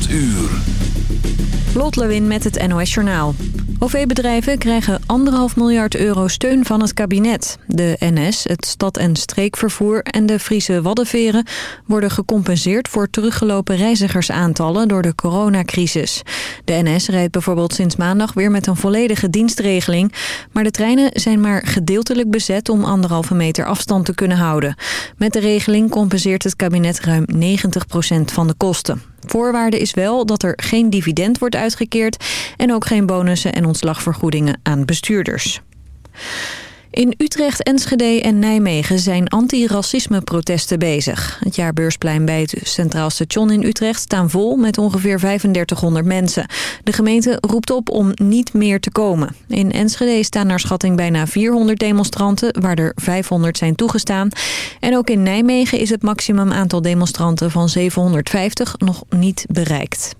8 uur. Lot Lewin met het NOS Journaal. OV-bedrijven krijgen anderhalf miljard euro steun van het kabinet. De NS, het stad- en streekvervoer en de Friese Waddenveren... worden gecompenseerd voor teruggelopen reizigersaantallen door de coronacrisis. De NS rijdt bijvoorbeeld sinds maandag weer met een volledige dienstregeling... maar de treinen zijn maar gedeeltelijk bezet om anderhalve meter afstand te kunnen houden. Met de regeling compenseert het kabinet ruim 90% van de kosten. Voorwaarde is wel dat er geen dividend wordt uitgekeerd... en ook geen bonussen en ontslagvergoedingen aan bestuurders. In Utrecht, Enschede en Nijmegen zijn anti-racisme-protesten bezig. Het jaarbeursplein bij het Centraal Station in Utrecht staan vol met ongeveer 3500 mensen. De gemeente roept op om niet meer te komen. In Enschede staan naar schatting bijna 400 demonstranten, waar er 500 zijn toegestaan. En ook in Nijmegen is het maximum aantal demonstranten van 750 nog niet bereikt.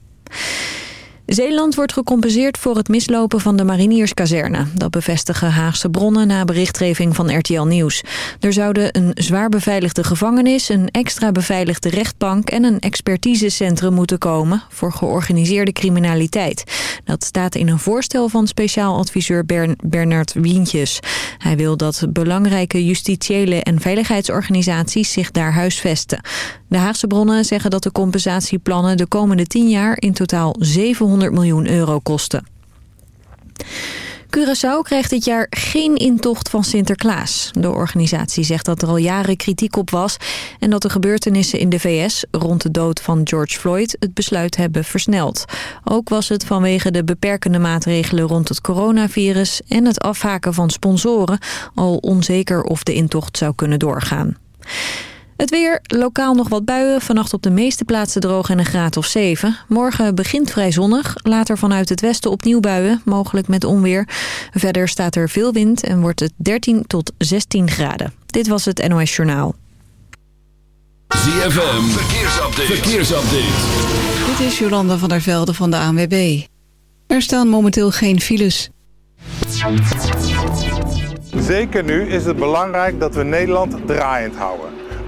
Zeeland wordt gecompenseerd voor het mislopen van de marinierskazerne. Dat bevestigen Haagse bronnen na berichtgeving van RTL Nieuws. Er zouden een zwaar beveiligde gevangenis, een extra beveiligde rechtbank... en een expertisecentrum moeten komen voor georganiseerde criminaliteit. Dat staat in een voorstel van speciaal adviseur Bernard Wientjes. Hij wil dat belangrijke justitiële en veiligheidsorganisaties zich daar huisvesten. De Haagse bronnen zeggen dat de compensatieplannen de komende 10 jaar in totaal 700 miljoen euro kosten. Curaçao krijgt dit jaar geen intocht van Sinterklaas. De organisatie zegt dat er al jaren kritiek op was... en dat de gebeurtenissen in de VS rond de dood van George Floyd... het besluit hebben versneld. Ook was het vanwege de beperkende maatregelen rond het coronavirus... en het afhaken van sponsoren al onzeker of de intocht zou kunnen doorgaan. Het weer, lokaal nog wat buien. Vannacht op de meeste plaatsen droog en een graad of 7. Morgen begint vrij zonnig. Later vanuit het westen opnieuw buien, mogelijk met onweer. Verder staat er veel wind en wordt het 13 tot 16 graden. Dit was het NOS Journaal. ZFM, verkeersupdate. verkeersupdate. Dit is Jolanda van der Velde van de ANWB. Er staan momenteel geen files. Zeker nu is het belangrijk dat we Nederland draaiend houden.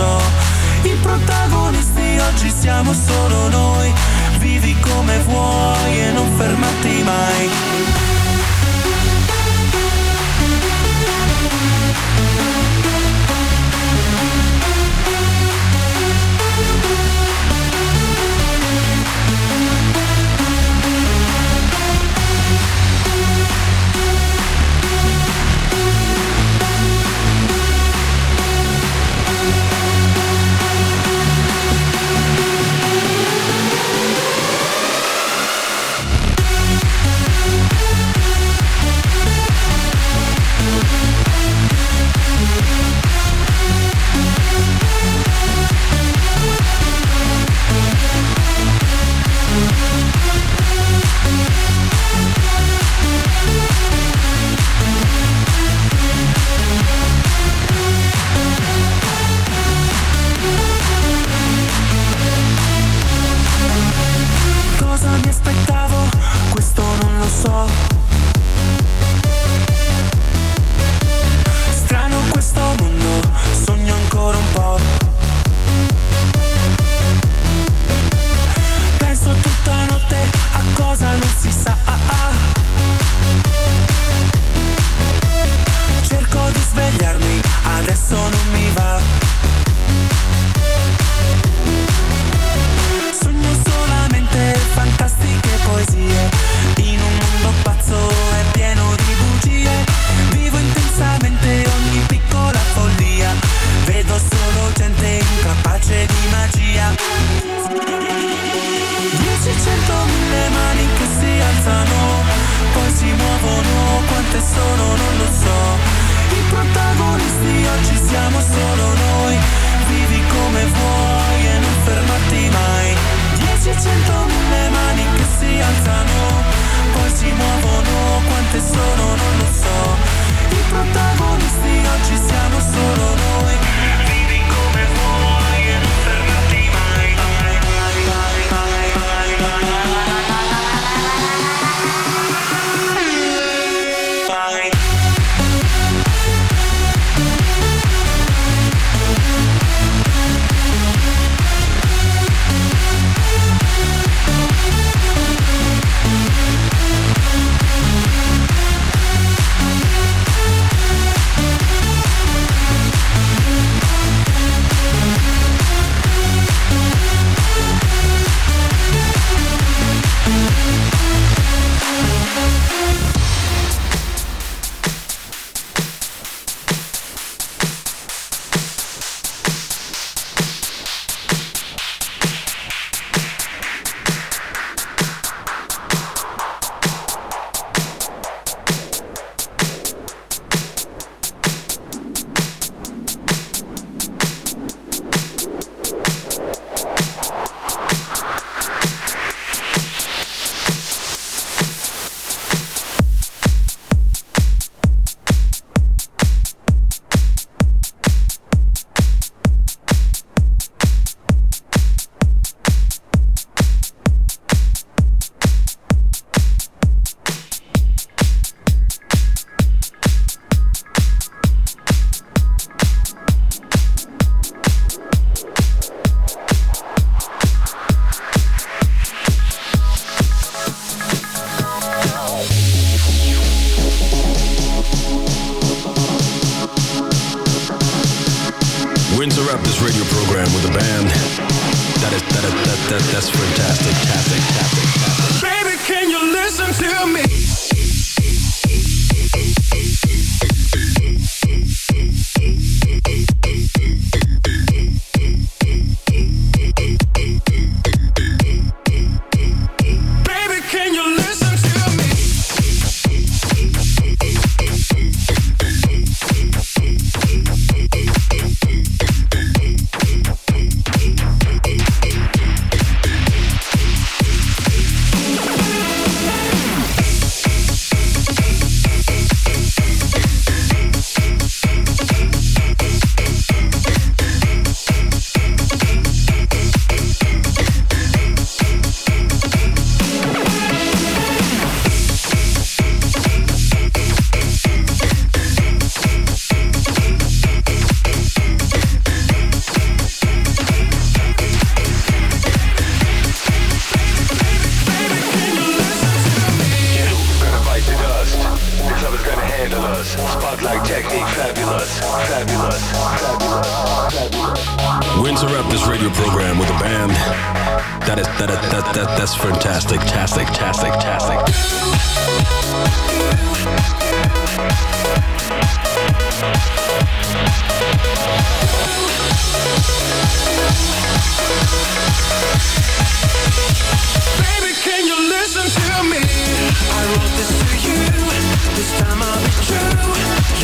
so I protagonisti oggi siamo solo noi. Vivi come vuoi e non fermarti mai.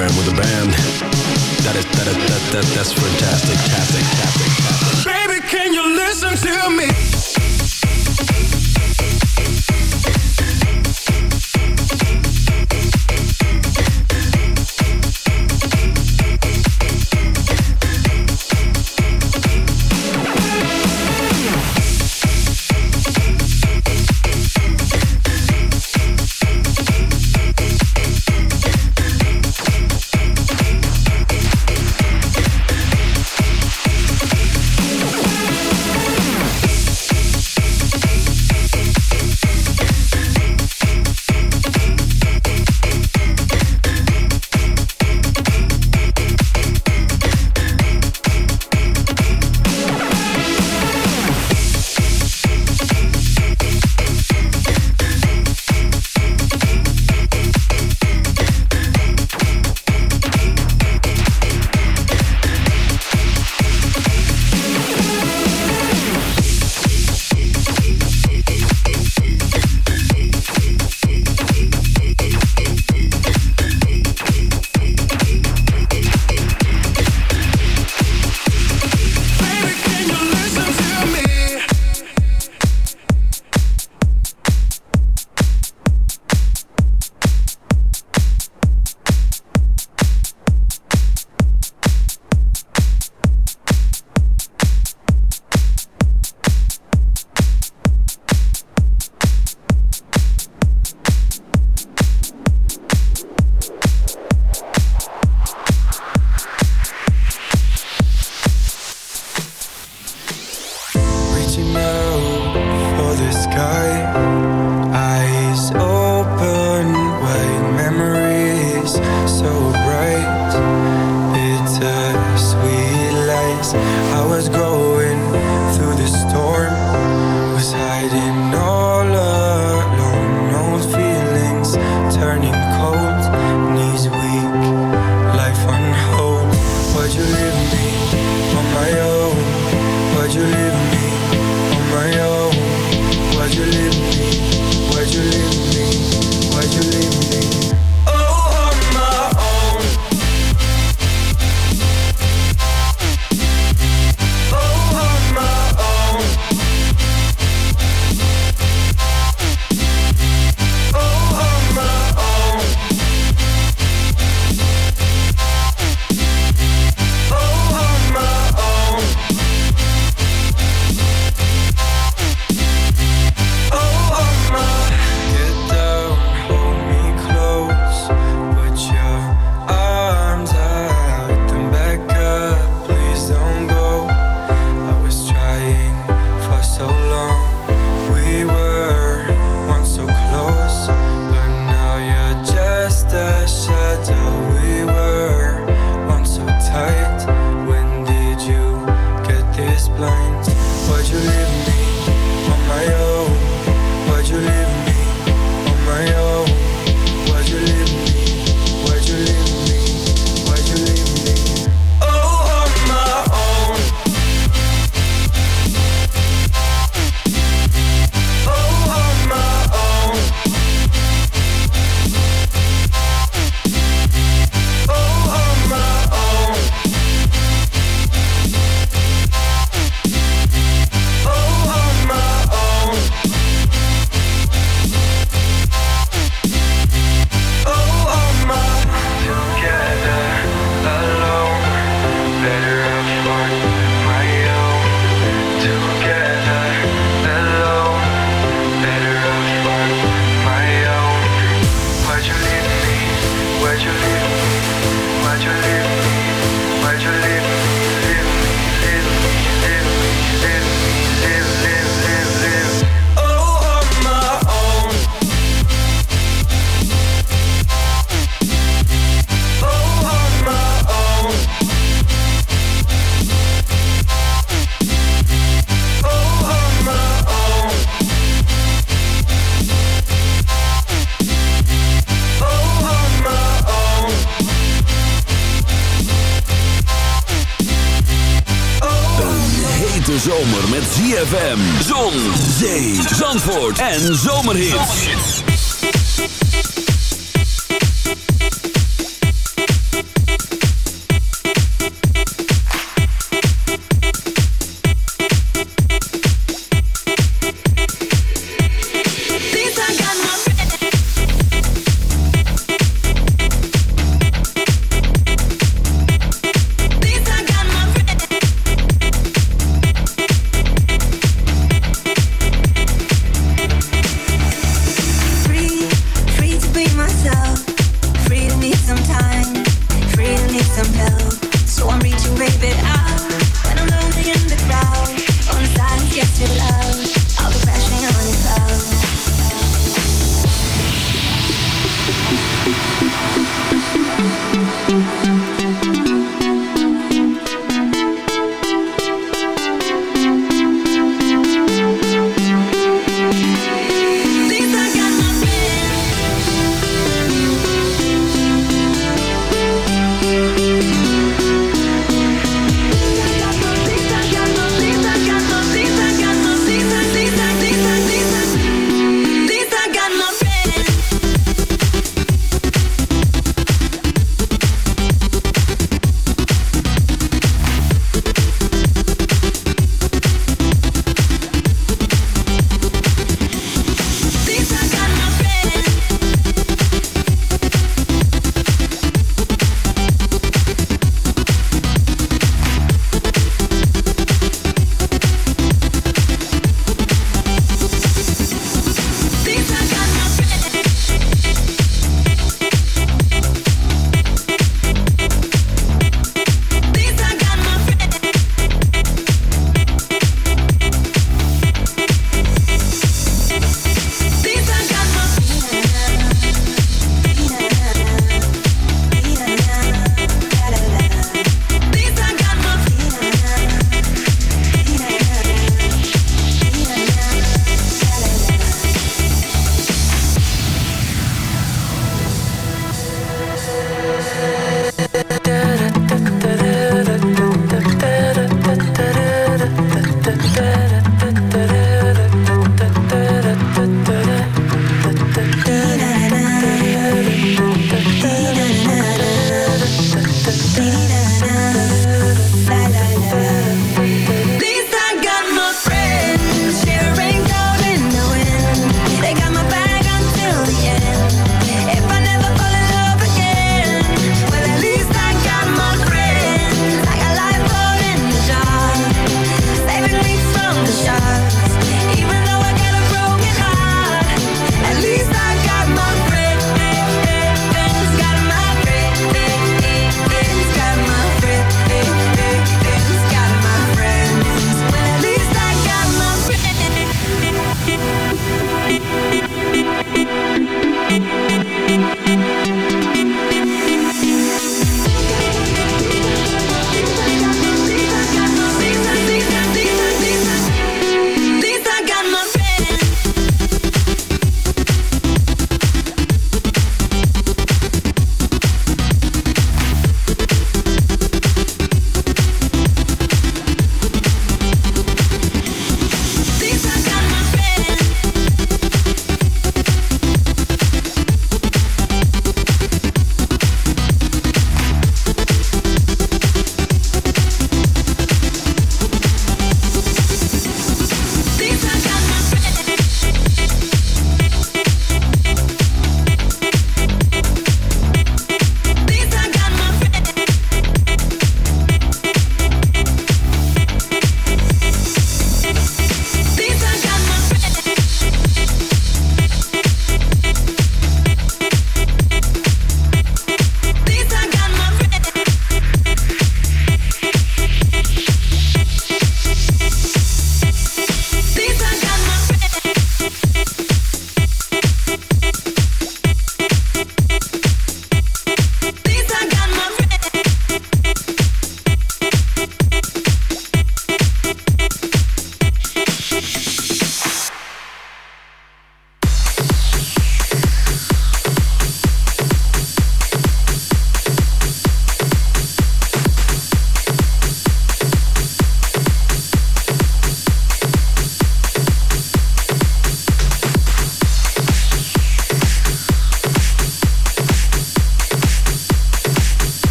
program with a band that is that is that, that that's fantastic, fantastic, fantastic, Baby, can you listen to me? En zomerhits.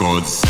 Records.